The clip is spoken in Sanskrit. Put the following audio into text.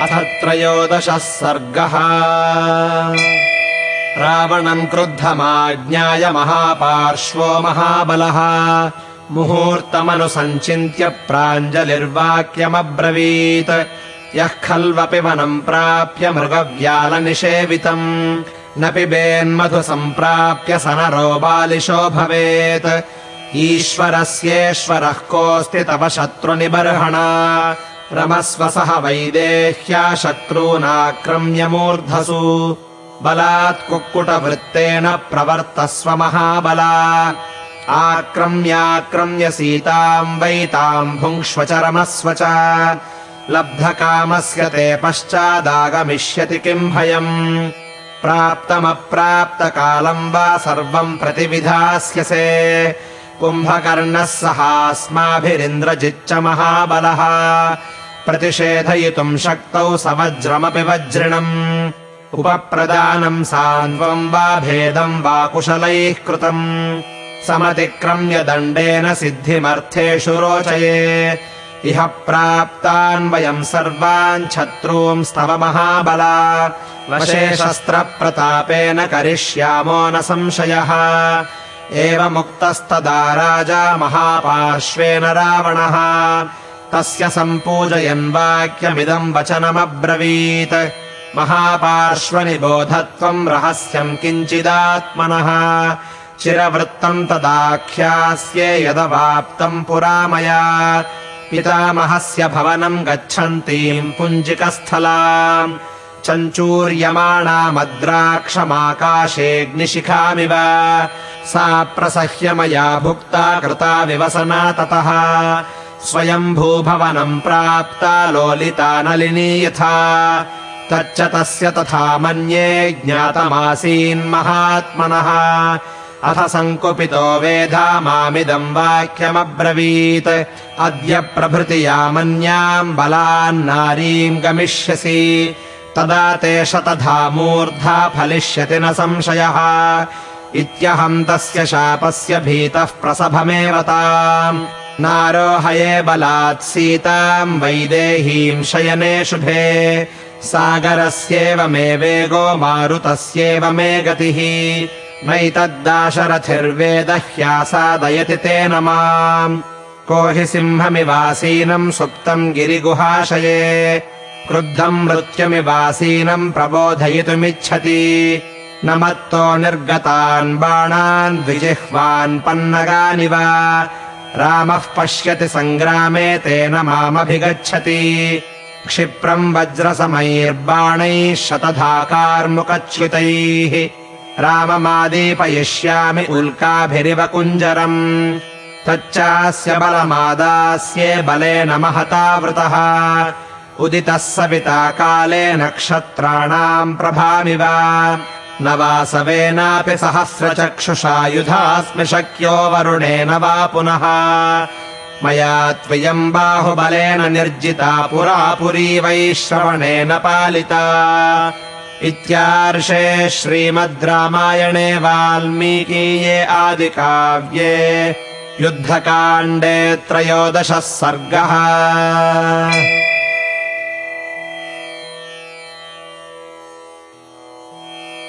अथ त्रयोदशः सर्गः। रावणम् क्रुद्धमाज्ञाय महापार्श्वो महाबलः। मुहूर्तमनुसञ्चिन्त्य प्राञ्जलिर्वाक्यमब्रवीत्। यः खल्वपि वनम् प्राप्य मृगव्यालनिषेवितम्। न पिबेन्मधु सम्प्राप्य स नरो बालिशो भवेत्। ईश्वरस्येश्वरः कोऽस्ति तव शत्रुनिबर्हणा रमस्व सह वैदेह्या शत्रूनाक्रम्य मूर्धसु। बलात् कुक्कुटवृत्तेन प्रवर्तस्व महाबला। आक्रम्याक्रम्य सीताम् वैताम् भुङ्क्ष्व च रमस्व च। लब्धकामस्य ते पश्चादागमिष्यति किम् भयम्? प्राप्तमप्राप्तकालम् वा सर्वम् प्रतिविधास्यसे। कुम्भकर्णः सहास्माभिरिन्द्रजिच्च महाबलः प्रतिषेधयितुम् शक्तौ स वज्रमपि वज्रिणम्। उपप्रदानम् सान्त्वम् वा भेदम् वा कुशलैः कृतम्। समतिक्रम्य दण्डेन सिद्धिमर्थेषु रोचये। इह प्राप्तान् वयम् सर्वान् शत्रूंस्तव महाबला। शस्त्रप्रतापेन करिष्यामो न संशयः। एवमुक्तस्तदा राजा महापार्श्वेन रावणः तस्य सम्पूजयन् वाक्यमिदम् वचनमब्रवीत्। महापार्श्वनिबोधत्वम् रहस्यम् किञ्चिदात्मनः। चिरवृत्तम् तदाख्यास्ये यदवाप्तम् पुरा मया पितामहस्य भवनम् गच्छन्तीम् पुञ्जिकस्थलाम्। चञ्चूर्यमाणामद्राक्षमाकाशेऽग्निशिखामिव। सा प्रसह्य मया भुक्ता कृता विवसना ततः स्वयम्भूभवनम् प्राप्ता लोलिता नलिनी यथा। तच्च तस्य तथा मन्ये ज्ञातमासीन्महात्मनः अथ सङ्कुपितो वेधा मामिदम् वाक्यमब्रवीत्। अद्य प्रभृति यामन्याम् बलान्नारीम् गमिष्यसि। तदा ते शतधा मूर्धा फलिष्यति न संशयः। इत्यहम् तस्य शापस्य भीतः प्रसभमेव ताम् नारोहये बलात् सीताम् वैदेहीम् शयने शुभे। सागरस्येव मे वेगो मारुतस्येव मे गतिः। नैतद्दाशरथिर्वेद ह्यासादयति तेन माम्। को हि सिंहमिवासीनम् सुप्तम् गिरिगुहाशये। क्रुद्धम् मृत्युमिवासीनम् प्रबोधयितुमिच्छति। न मत्तो निर्गतान् बाणान् द्विजिह्वान् पन्नगानिव रामः पश्यति सङ्ग्रामे तेन मामभिगच्छति। क्षिप्रम् वज्रसमैर्बाणैः शतधाकार्मुकच्युतैः राममादीपयिष्यामि उल्काभिरिव कुञ्जरम्। तच्चास्य बलमादास्ये बलेन महतावृतः। उदितः सविता काले नक्षत्राणाम् प्रभामिव न वासवेनापि सहस्रचक्षुषायुधास्मि शक्यो वरुणेन वा पुनः। मया त्वयम् बाहुबलेन निर्जिता पुरा पुरी वैश्रवणेन पालिता। इत्यार्षे श्रीमद् रामायणे वाल्मीकीये आदिकाव्ये युद्धकाण्डे त्रयोदशः सर्गः